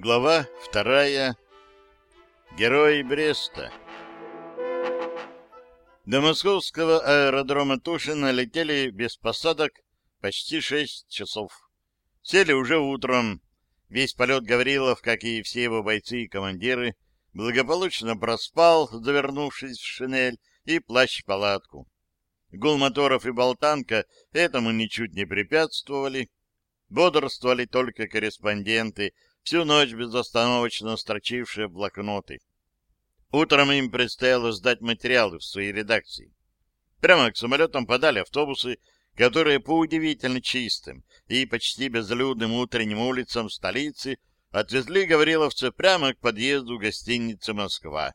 Глава вторая. Герой Бреста. До московского аэродрома Тушина летели без посадок почти шесть часов. Сели уже утром. Весь полет Гаврилов, как и все его бойцы и командиры, благополучно проспал, завернувшись в шинель и плащ-палатку. Гул моторов и болтанка этому ничуть не препятствовали. Бодрствовали только корреспонденты — всю ночь безостановочно строчившие блокноты. Утром им предстояло сдать материалы в своей редакции. Прямо к самолетам подали автобусы, которые по удивительно чистым и почти безлюдным утренним улицам столицы отвезли гавриловцев прямо к подъезду гостиницы «Москва».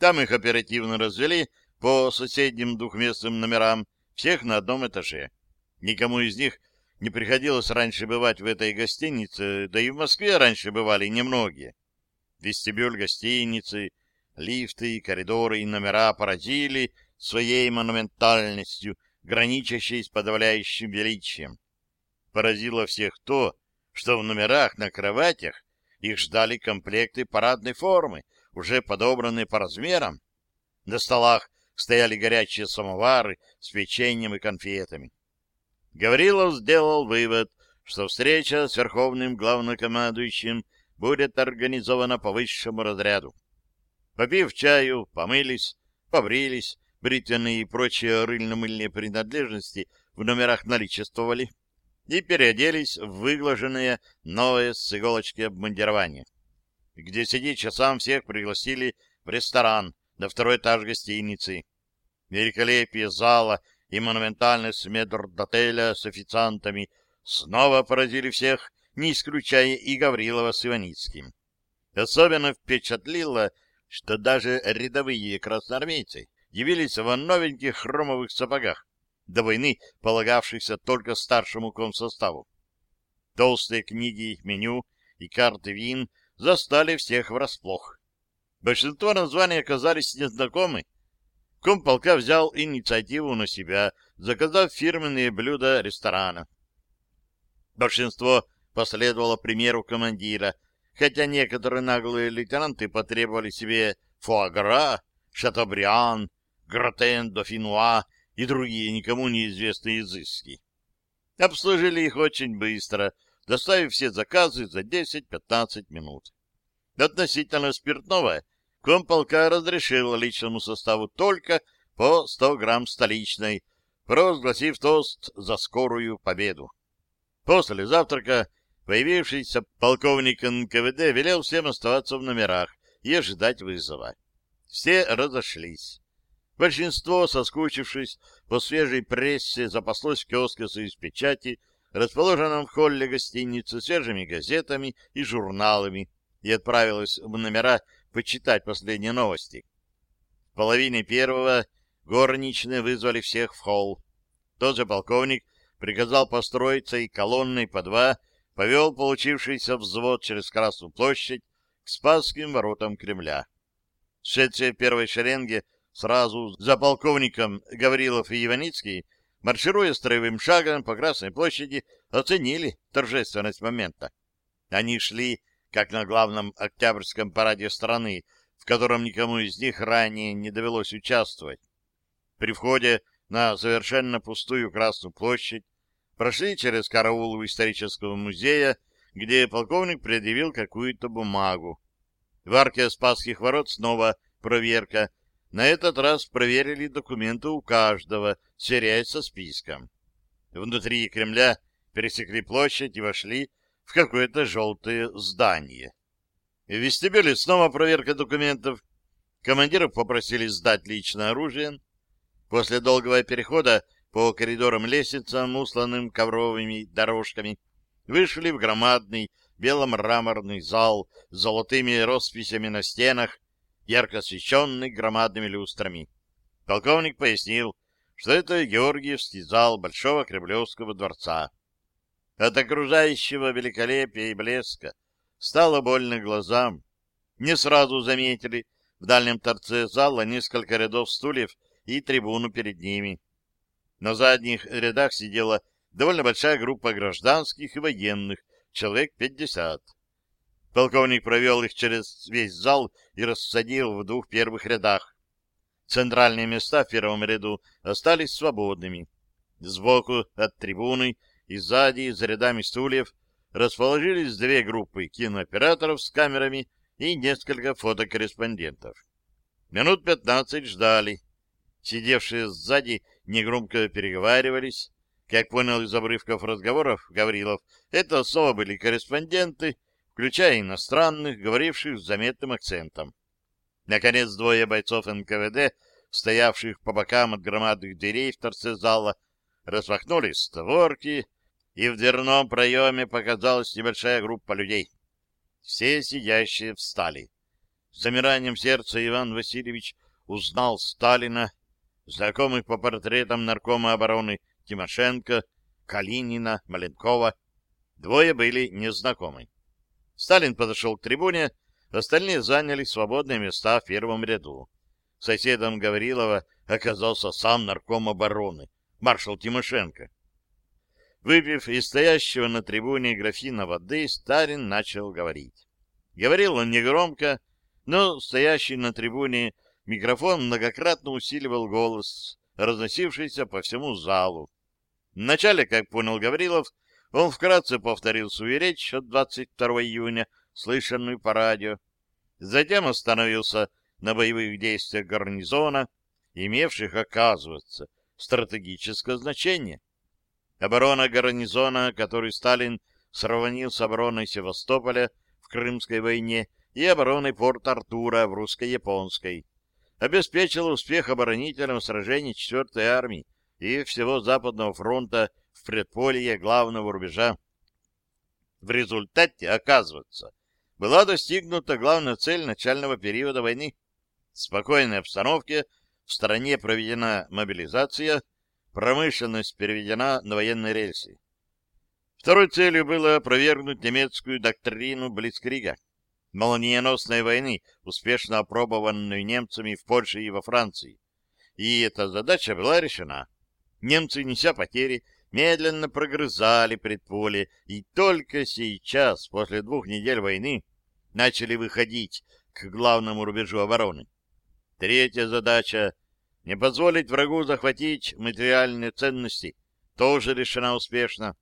Там их оперативно развели по соседним двухместным номерам, всех на одном этаже. Никому из них не приходилось раньше бывать в этой гостинице, да и в Москве раньше бывали немногие. Вестибюль гостиницы, лифты, коридоры и номера поразили своей монументальностью, граничащей с подавляющим величием. Поразило всех то, что в номерах на кроватях их ждали комплекты парадной формы, уже подобранные по размерам. На столах стояли горячие самовары с печеньем и конфетами. Гаврилов сделал вывод, что встреча с верховным главнокомандующим будет организована по высшему разряду. Попив чаю, помылись, побрились, бритвенные и прочие рыльно-мыльные принадлежности в номерах наличествовали и переоделись в выглаженное новое с иголочки обмундирование. Где сидеть часам всех пригласили в ресторан на второй этаж гостиницы. Великолепие зала — и монументальность медрдотеля с официантами снова поразили всех, не исключая и Гаврилова с Иваницким. Особенно впечатлило, что даже рядовые красноармейцы явились в новеньких хромовых сапогах, до войны полагавшихся только старшему комсоставу. Толстые книги, меню и карты вин застали всех врасплох. Большинство названий оказались незнакомы, Комполка взял инициативу на себя, заказав фирменные блюда ресторана. Большинство последовало примеру командира, хотя некоторые наглые лейтенанты потребовали себе фуагра, шатобриан, гратен дофинуа и другие никому неизвестные изыски. Обслужили их очень быстро, доставив все заказы за 10-15 минут. Относительно спиртного — комполка разрешил личному составу только по 100 грамм столичной, провозгласив тост за скорую победу. После завтрака появившийся полковник НКВД велел всем оставаться в номерах и ожидать вызова. Все разошлись. Большинство, соскучившись по свежей прессе, запаслось в из печати, расположенном в холле гостиницы, свежими газетами и журналами, и отправилось в номера почитать последние новости. В половине первого горничные вызвали всех в холл. Тот же полковник приказал построиться и колонной по два повел получившийся взвод через Красную площадь к Спасским воротам Кремля. Шедшие в первой шеренге сразу за полковником Гаврилов и Иваницкий, маршируя строевым шагом по Красной площади, оценили торжественность момента. Они шли как на главном октябрьском параде страны, в котором никому из них ранее не довелось участвовать. При входе на совершенно пустую Красную площадь прошли через караул у исторического музея, где полковник предъявил какую-то бумагу. В арке Спасских ворот снова проверка. На этот раз проверили документы у каждого, сверяясь со списком. Внутри Кремля пересекли площадь и вошли в какое-то желтое здание. В вестибюле снова проверка документов. Командиров попросили сдать личное оружие. После долгого перехода по коридорам-лестницам, усланным ковровыми дорожками, вышли в громадный беломраморный зал с золотыми росписями на стенах, ярко освещенный громадными люстрами. Полковник пояснил, что это Георгиевский зал Большого Кремлевского дворца. От окружающего великолепия и блеска стало больно глазам. Не сразу заметили в дальнем торце зала несколько рядов стульев и трибуну перед ними. На задних рядах сидела довольно большая группа гражданских и военных, человек пятьдесят. Полковник провел их через весь зал и рассадил в двух первых рядах. Центральные места в первом ряду остались свободными. Сбоку от трибуны и сзади, за рядами стульев, расположились две группы кинооператоров с камерами и несколько фотокорреспондентов. Минут пятнадцать ждали. Сидевшие сзади негромко переговаривались. Как понял из обрывков разговоров Гаврилов, это снова были корреспонденты, включая иностранных, говоривших с заметным акцентом. Наконец, двое бойцов НКВД, стоявших по бокам от громадных дверей в торце зала, распахнули створки, и в дверном проеме показалась небольшая группа людей. Все сидящие встали. С замиранием сердца Иван Васильевич узнал Сталина, знакомых по портретам наркома обороны Тимошенко, Калинина, Маленкова. Двое были незнакомы. Сталин подошел к трибуне, остальные заняли свободные места в первом ряду. Соседом Гаврилова оказался сам нарком обороны, маршал Тимошенко. Выпив из стоящего на трибуне графина воды, Сталин начал говорить. Говорил он негромко, но стоящий на трибуне микрофон многократно усиливал голос, разносившийся по всему залу. Вначале, как понял Гаврилов, он вкратце повторил свою речь от 22 июня, слышанную по радио. Затем остановился на боевых действиях гарнизона, имевших, оказывается, стратегическое значение. Оборона гарнизона, который Сталин сравнил с обороной Севастополя в Крымской войне и обороной Порт-Артура в русско-японской, обеспечила успех оборонительного сражения 4-й армии и всего Западного фронта в предполье главного рубежа. В результате, оказывается, была достигнута главная цель начального периода войны. В спокойной обстановке в стране проведена мобилизация, промышленность переведена на военные рельсы. Второй целью было опровергнуть немецкую доктрину Блицкрига, молниеносной войны, успешно опробованную немцами в Польше и во Франции. И эта задача была решена. Немцы, неся потери, медленно прогрызали предполе, и только сейчас, после двух недель войны, начали выходить к главному рубежу обороны. Третья задача — не позволить врагу захватить материальные ценности, тоже решена успешно.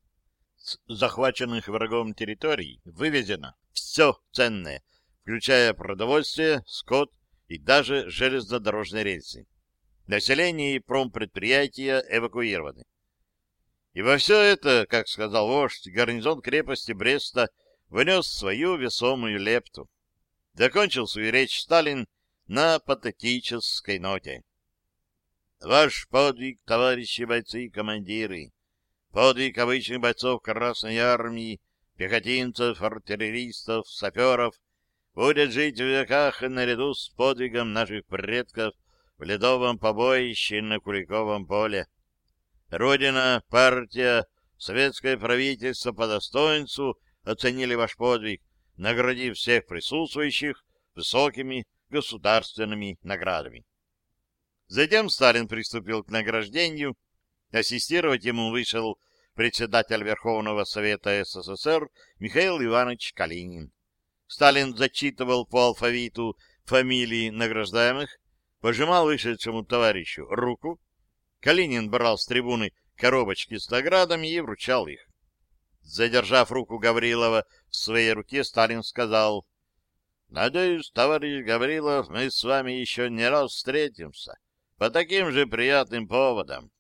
С захваченных врагом территорий вывезено все ценное, включая продовольствие, скот и даже железнодорожные рельсы. Население и промпредприятия эвакуированы. И во все это, как сказал вождь, гарнизон крепости Бреста внес свою весомую лепту. Закончил свою речь Сталин на патетической ноте. Ваш подвиг, товарищи бойцы и командиры, подвиг обычных бойцов Красной Армии, пехотинцев, артиллеристов, саперов, будет жить в веках наряду с подвигом наших предков в ледовом побоище на Куликовом поле. Родина, партия, советское правительство по достоинству оценили ваш подвиг, наградив всех присутствующих высокими государственными наградами. Затем Сталин приступил к награждению. Ассистировать ему вышел председатель Верховного Совета СССР Михаил Иванович Калинин. Сталин зачитывал по алфавиту фамилии награждаемых, пожимал вышедшему товарищу руку, Калинин брал с трибуны коробочки с наградами и вручал их. Задержав руку Гаврилова в своей руке, Сталин сказал, «Надеюсь, товарищ Гаврилов, мы с вами еще не раз встретимся по таким же приятным поводам».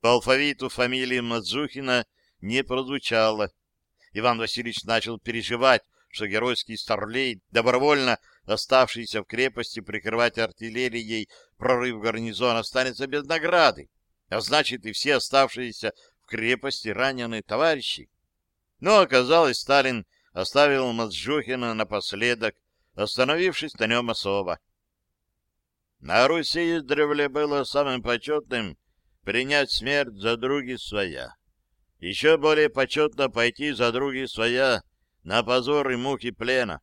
По алфавиту фамилии Мазухина не прозвучало. Иван Васильевич начал переживать, что геройский старлей, добровольно оставшийся в крепости прикрывать артиллерией прорыв гарнизона, останется без награды, а значит и все оставшиеся в крепости раненые товарищи. Но оказалось, Сталин оставил Мазжухина напоследок, остановившись на нем особо. На Руси издревле было самым почетным принять смерть за други своя. Еще более почетно пойти за други своя на позор и муки плена.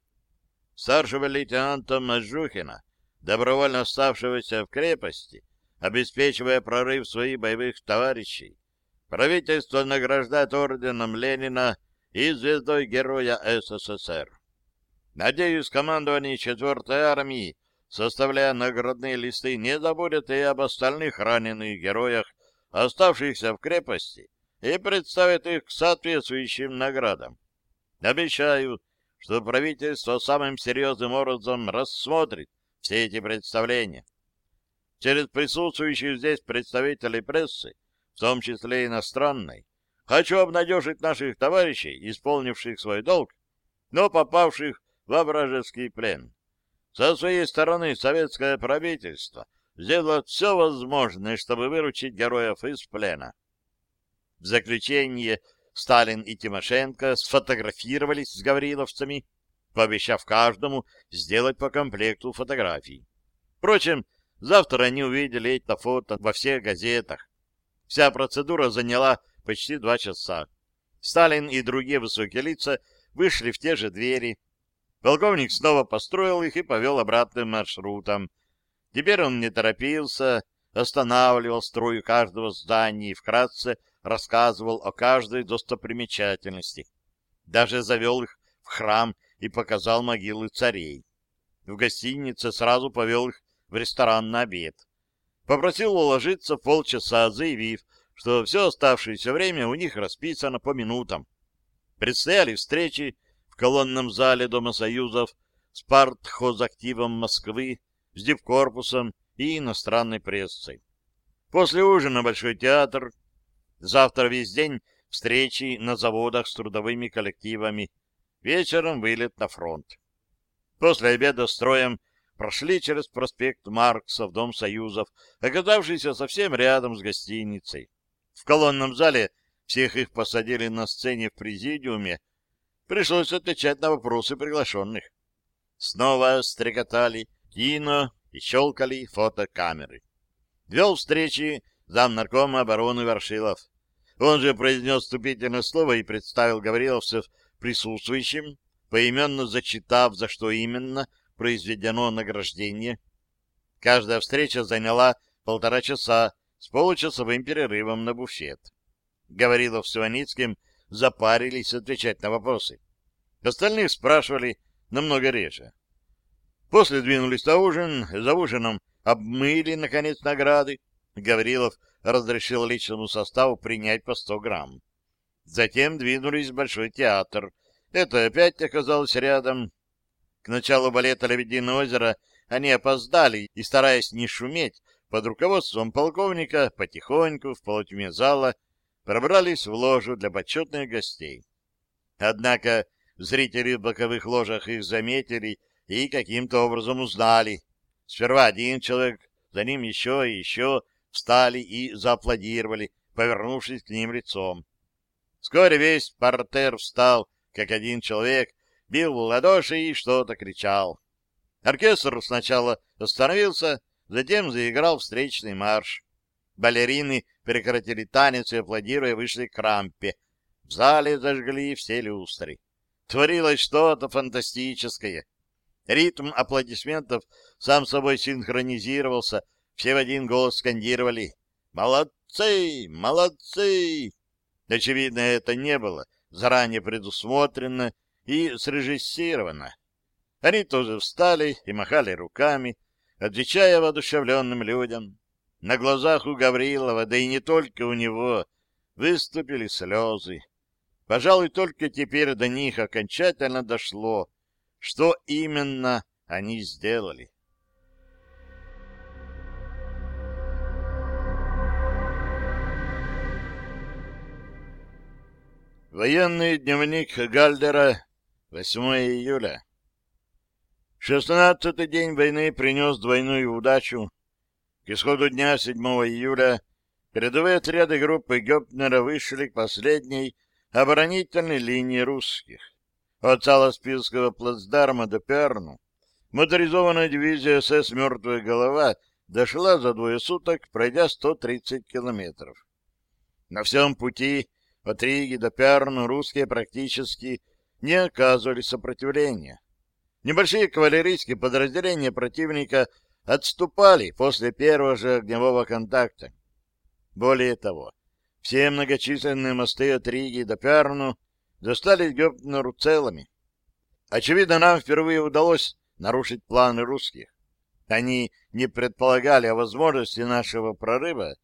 Старшего лейтенанта Мажухина, добровольно оставшегося в крепости, обеспечивая прорыв своих боевых товарищей, правительство награждает орденом Ленина и звездой Героя СССР. Надеюсь, командование 4-й армии, составляя наградные листы, не забудет и об остальных раненых героях, оставшихся в крепости, и представит их к соответствующим наградам. Обещаю, что правительство самым серьезным образом рассмотрит все эти представления. Через присутствующих здесь представителей прессы, в том числе иностранной, хочу обнадежить наших товарищей, исполнивших свой долг, но попавших во вражеский плен. Со своей стороны советское правительство сделает все возможное, чтобы выручить героев из плена. В заключение Сталин и Тимошенко сфотографировались с гавриловцами, пообещав каждому сделать по комплекту фотографий. Впрочем, завтра они увидели это фото во всех газетах. Вся процедура заняла почти два часа. Сталин и другие высокие лица вышли в те же двери. Полковник снова построил их и повел обратным маршрутом. Теперь он не торопился, останавливал строю каждого здания и вкратце рассказывал о каждой достопримечательности. Даже завел их в храм и показал могилы царей. В гостинице сразу повел их в ресторан на обед. Попросил уложиться в полчаса, заявив, что все оставшееся время у них расписано по минутам. Предстояли встречи колонном зале Дома Союзов с партхозактивом Москвы, с дипкорпусом и иностранной прессой. После ужина Большой театр, Завтра весь день встречи на заводах с трудовыми коллективами. Вечером вылет на фронт. После обеда строем прошли через проспект Маркса в Дом Союзов, оказавшийся совсем рядом с гостиницей. В колонном зале всех их посадили на сцене в президиуме. Пришлось отвечать на вопросы приглашенных. Снова стрекотали кино и щелкали фотокамеры. Вел встречи зам наркома обороны Варшилов. Он же произнес вступительное слово и представил гавриловцев присутствующим, поименно зачитав, за что именно произведено награждение. Каждая встреча заняла полтора часа с получасовым перерывом на буфет. Гаврилов с Иваницким запарились отвечать на вопросы. Остальных спрашивали намного реже. После двинулись на ужин, за ужином обмыли, наконец, награды, Гаврилов разрешил личному составу принять по 100 грамм. Затем двинулись в Большой театр. Это опять оказалось рядом. К началу балета «Лебединое озеро» они опоздали и, стараясь не шуметь, под руководством полковника потихоньку в полутьме зала пробрались в ложу для почетных гостей. Однако зрители в боковых ложах их заметили и каким-то образом узнали. Сперва один человек, за ним еще и еще, встали и зааплодировали, повернувшись к ним лицом. Вскоре весь портер встал, как один человек, бил в ладоши и что-то кричал. Оркестр сначала остановился, затем заиграл встречный марш. Балерины прекратили танец и, аплодируя, вышли к рампе. В зале зажгли все люстры. Творилось что-то фантастическое. Ритм аплодисментов сам собой синхронизировался все в один голос скандировали «Молодцы! Молодцы!». Очевидно, это не было заранее предусмотрено и срежиссировано. Они тоже встали и махали руками, отвечая воодушевленным людям. На глазах у Гаврилова, да и не только у него, выступили слезы. Пожалуй, только теперь до них окончательно дошло, что именно они сделали. Военный дневник Гальдера, 8 июля. Шестнадцатый день войны принес двойную удачу. К исходу дня 7 июля передовые отряды группы Гёпнера вышли к последней оборонительной линии русских. От Саласпилского плацдарма до Перну моторизованная дивизия СС «Мертвая голова» дошла за двое суток, пройдя 130 километров. На всем пути от Риги до Перну русские практически не оказывали сопротивления. Небольшие кавалерийские подразделения противника отступали после первого же огневого контакта. Более того, все многочисленные мосты от Риги до Перну достались Гёпнеру целыми. Очевидно, нам впервые удалось нарушить планы русских. Они не предполагали о возможности нашего прорыва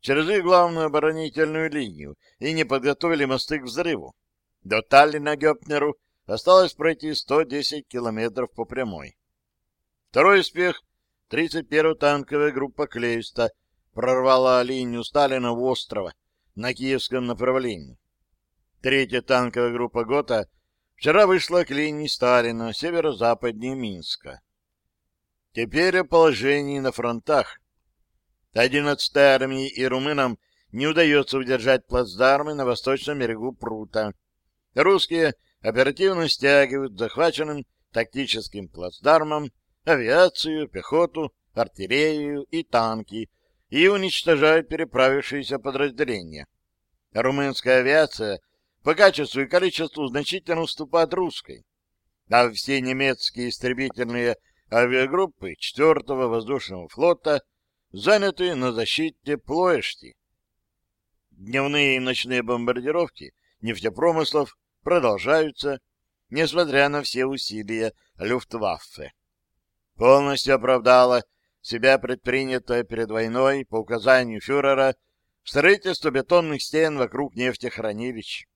через их главную оборонительную линию и не подготовили мосты к взрыву. До Таллина-Гёпнеру осталось пройти 110 километров по прямой. Второй успех 31-я танковая группа Клейста прорвала линию Сталина в острова на киевском направлении. Третья танковая группа ГОТА вчера вышла к линии Сталина северо-западнее Минска. Теперь о положении на фронтах. 11-й армии и румынам не удается удержать плацдармы на восточном берегу Прута. Русские оперативно стягивают захваченным тактическим плацдармом авиацию, пехоту, артиллерию и танки и уничтожают переправившиеся подразделения. Румынская авиация по качеству и количеству значительно уступает русской, а все немецкие истребительные авиагруппы 4-го воздушного флота заняты на защите Плоэшти. Дневные и ночные бомбардировки нефтепромыслов продолжаются, несмотря на все усилия Люфтваффе. Полностью оправдала себя предпринятое перед войной по указанию фюрера строительство бетонных стен вокруг нефтехранилищ.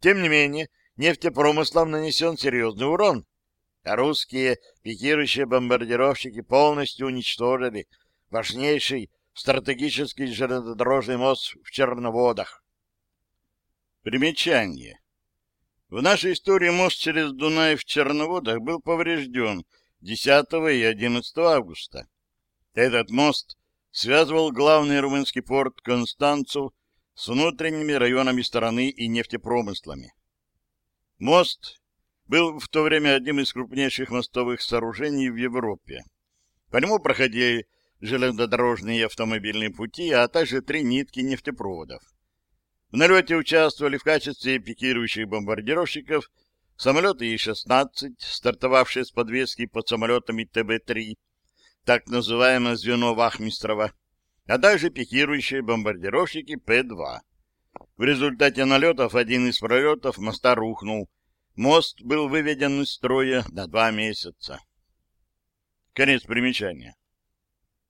Тем не менее, нефтепромыслам нанесен серьезный урон, а русские пикирующие бомбардировщики полностью уничтожили важнейший стратегический железнодорожный мост в Черноводах. Примечание. В нашей истории мост через Дунай в Черноводах был поврежден 10 и 11 августа. Этот мост связывал главный румынский порт Констанцу с внутренними районами страны и нефтепромыслами. Мост был в то время одним из крупнейших мостовых сооружений в Европе. По нему проходили железнодорожные и автомобильные пути, а также три нитки нефтепроводов. В налете участвовали в качестве пикирующих бомбардировщиков самолеты И-16, стартовавшие с подвески под самолетами ТБ-3, так называемое звено Вахмистрова, а также пикирующие бомбардировщики П-2. В результате налетов один из пролетов моста рухнул, Мост был выведен из строя на два месяца. Конец примечания.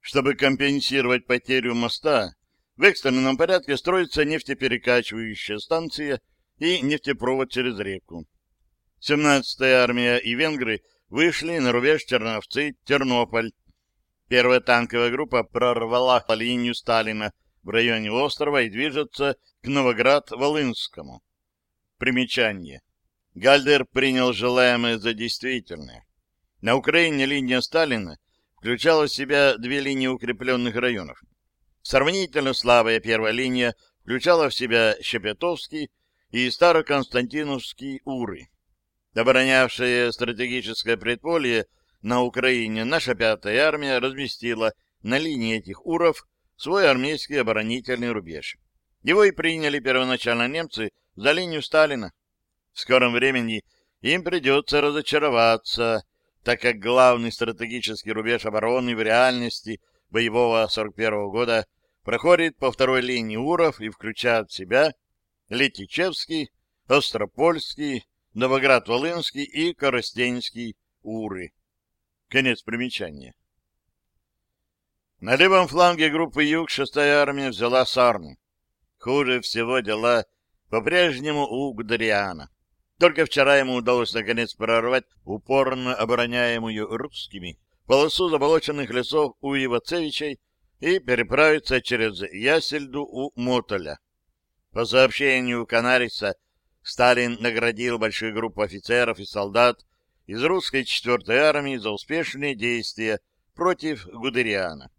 Чтобы компенсировать потерю моста, в экстренном порядке строится нефтеперекачивающая станция и нефтепровод через реку. 17-я армия и венгры вышли на рубеж Черновцы-Тернополь. Первая танковая группа прорвала линию Сталина в районе острова и движется к Новоград-Волынскому. Примечание. Гальдер принял желаемое за действительное. На Украине линия Сталина включала в себя две линии укрепленных районов. Сравнительно слабая первая линия включала в себя Щепетовский и Староконстантиновский Уры. Оборонявшая стратегическое предполье на Украине наша пятая армия разместила на линии этих Уров свой армейский оборонительный рубеж. Его и приняли первоначально немцы за линию Сталина. В скором времени им придется разочароваться, так как главный стратегический рубеж обороны в реальности боевого 41 -го года проходит по второй линии Уров и включает в себя Летичевский, Остропольский, Новоград-Волынский и Коростенский Уры. Конец примечания. На левом фланге группы Юг шестая армия взяла Сарну. Хуже всего дела по-прежнему у Гудериана. Только вчера ему удалось наконец прорвать упорно обороняемую русскими полосу заболоченных лесов у Ивацевичей и переправиться через Ясельду у Мотоля. По сообщению Канариса, Сталин наградил большую группу офицеров и солдат из русской 4-й армии за успешные действия против Гудериана.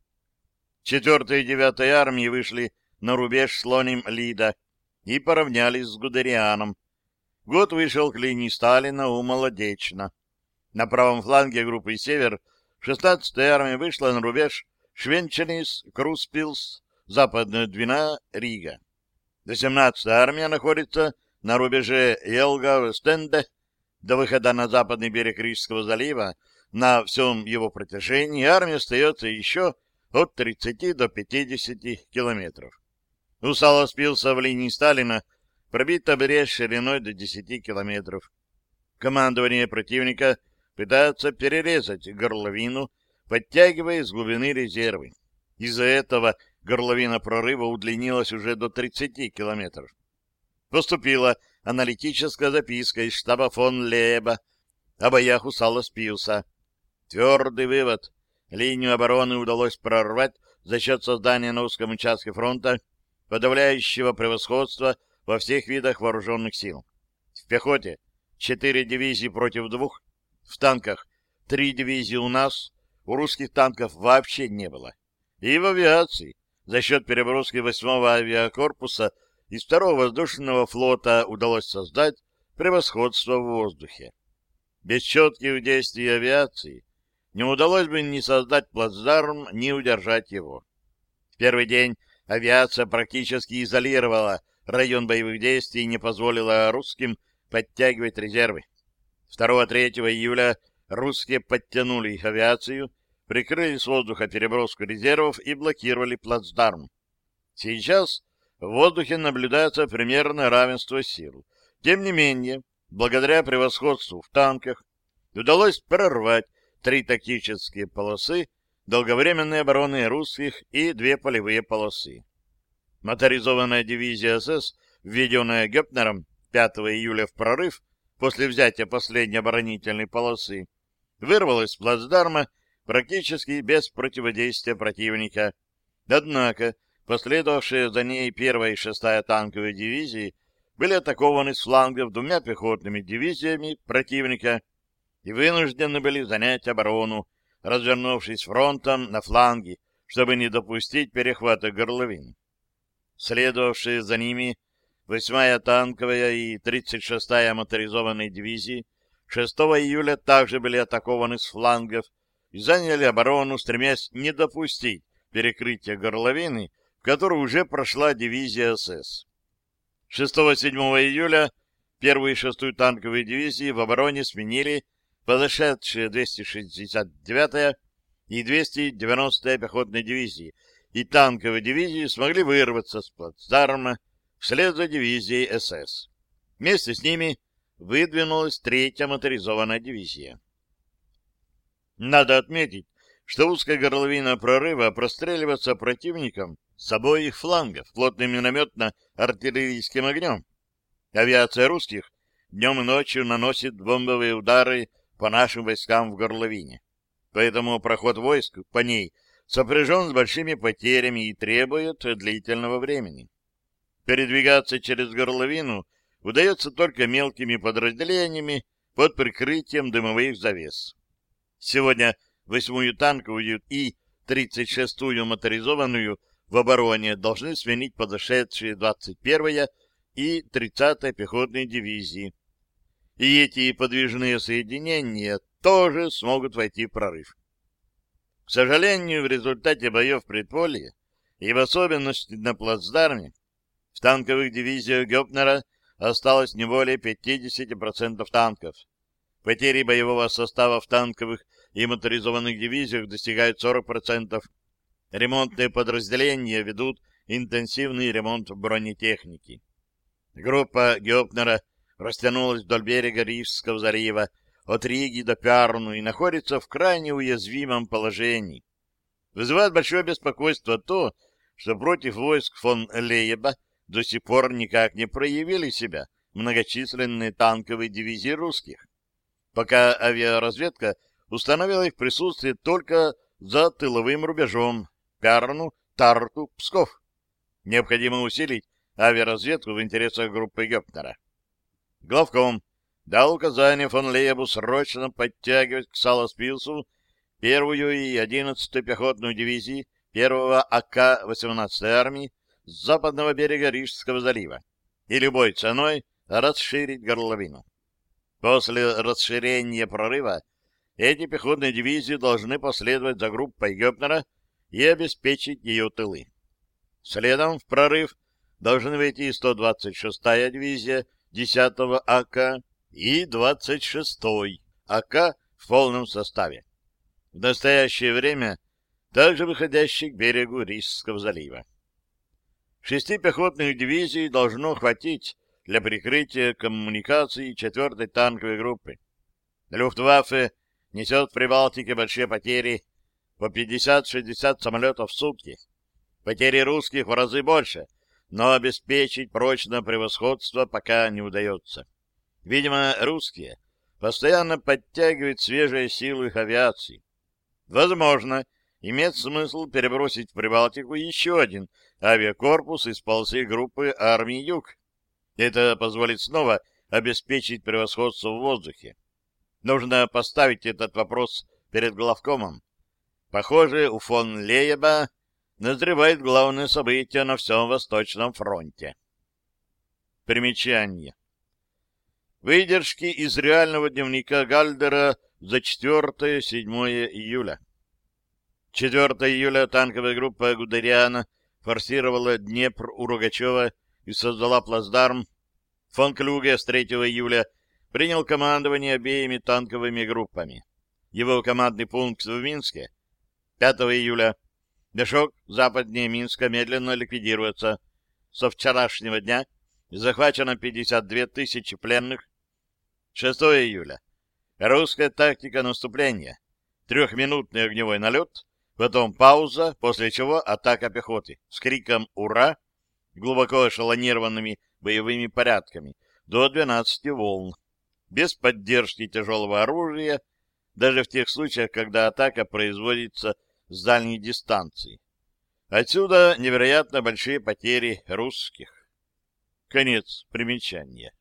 4-я и 9-я армии вышли на рубеж Слоним-Лида и поравнялись с Гудерианом, Год вышел к линии Сталина у Молодечно. На правом фланге группы «Север» 16-я армия вышла на рубеж Швенченис, Круспилс, Западная Двина, Рига. 18-я армия находится на рубеже Елга-Стенде до выхода на западный берег Рижского залива. На всем его протяжении армия остается еще от 30 до 50 километров. Усало спился в линии Сталина пробита брешь шириной до 10 километров. Командование противника пытается перерезать горловину, подтягивая из глубины резервы. Из-за этого горловина прорыва удлинилась уже до 30 километров. Поступила аналитическая записка из штаба фон Леба о боях у Саласпиуса. Твердый вывод. Линию обороны удалось прорвать за счет создания на узком участке фронта подавляющего превосходства во всех видах вооруженных сил. В пехоте четыре дивизии против двух, в танках три дивизии у нас, у русских танков вообще не было. И в авиации за счет переброски 8-го авиакорпуса из 2-го воздушного флота удалось создать превосходство в воздухе. Без четких действий авиации не удалось бы ни создать плацдарм, ни удержать его. В первый день авиация практически изолировала район боевых действий и не позволила русским подтягивать резервы. 2-3 июля русские подтянули их авиацию, прикрыли с воздуха переброску резервов и блокировали плацдарм. Сейчас в воздухе наблюдается примерно равенство сил. Тем не менее, благодаря превосходству в танках, удалось прорвать три тактические полосы долговременной обороны русских и две полевые полосы. Моторизованная дивизия СС, введенная Гепнером 5 июля в прорыв после взятия последней оборонительной полосы, вырвалась с плацдарма практически без противодействия противника. Однако последовавшие за ней первая и шестая танковые дивизии были атакованы с флангов двумя пехотными дивизиями противника и вынуждены были занять оборону, развернувшись фронтом на фланге, чтобы не допустить перехвата горловин. Следовавшие за ними 8-я танковая и 36-я моторизованные дивизии 6 июля также были атакованы с флангов и заняли оборону, стремясь не допустить перекрытия горловины, которую уже прошла дивизия СС. 6-7 июля первую и шестую танковые дивизии в обороне сменили подошедшие 269-я и 290-я пехотные дивизии, и танковые дивизии смогли вырваться с плацдарма вслед за дивизией СС. Вместе с ними выдвинулась третья моторизованная дивизия. Надо отметить, что узкая горловина прорыва простреливается противником с обоих флангов плотным минометно-артиллерийским огнем. Авиация русских днем и ночью наносит бомбовые удары по нашим войскам в горловине. Поэтому проход войск по ней сопряжен с большими потерями и требует длительного времени. Передвигаться через горловину удается только мелкими подразделениями под прикрытием дымовых завес. Сегодня восьмую танковую и 36-ю моторизованную в обороне должны сменить подошедшие 21-я и 30-я пехотные дивизии. И эти подвижные соединения тоже смогут войти в прорыв. К сожалению, в результате боев в предполье и в особенности на плацдарме в танковых дивизиях Гёпнера осталось не более 50% танков. Потери боевого состава в танковых и моторизованных дивизиях достигают 40%. Ремонтные подразделения ведут интенсивный ремонт бронетехники. Группа Геопнера растянулась вдоль берега Рижского залива от Риги до Пярну и находится в крайне уязвимом положении. Вызывает большое беспокойство то, что против войск фон Лейеба до сих пор никак не проявили себя многочисленные танковые дивизии русских. Пока авиаразведка установила их присутствие только за тыловым рубежом Пярну, Тарту, Псков. Необходимо усилить авиаразведку в интересах группы Гёпнера. Главком дал указание фон Лейбу срочно подтягивать к Саласпилсу первую и одиннадцатую пехотную дивизии первого АК 18-й армии с западного берега Рижского залива и любой ценой расширить горловину. После расширения прорыва эти пехотные дивизии должны последовать за группой Гёпнера и обеспечить ее тылы. Следом в прорыв должны войти 126-я дивизия 10-го АК и 26-й АК в полном составе. В настоящее время также выходящий к берегу Рижского залива. Шести пехотных дивизий должно хватить, для прикрытия коммуникаций 4-й танковой группы. Люфтваффе несет в Прибалтике большие потери по 50-60 самолетов в сутки. Потери русских в разы больше, но обеспечить прочное превосходство пока не удается. Видимо, русские постоянно подтягивают свежие силы их авиации. Возможно, имеет смысл перебросить в Прибалтику еще один авиакорпус из полосы группы армии Юг. Это позволит снова обеспечить превосходство в воздухе. Нужно поставить этот вопрос перед главкомом. Похоже, у фон Лееба назревает главное событие на всем Восточном фронте. Примечание. Выдержки из реального дневника Гальдера за 4-7 июля. 4 июля танковая группа Гудериана форсировала Днепр у Рогачева и создала плацдарм. Фон Клюге с 3 июля принял командование обеими танковыми группами. Его командный пункт в Минске 5 июля. Мешок западнее Минска медленно ликвидируется. Со вчерашнего дня захвачено 52 тысячи пленных. 6 июля. Русская тактика наступления. Трехминутный огневой налет, потом пауза, после чего атака пехоты с криком «Ура!» глубоко эшелонированными боевыми порядками до 12 волн, без поддержки тяжелого оружия, даже в тех случаях, когда атака производится с дальней дистанции. Отсюда невероятно большие потери русских. Конец примечания.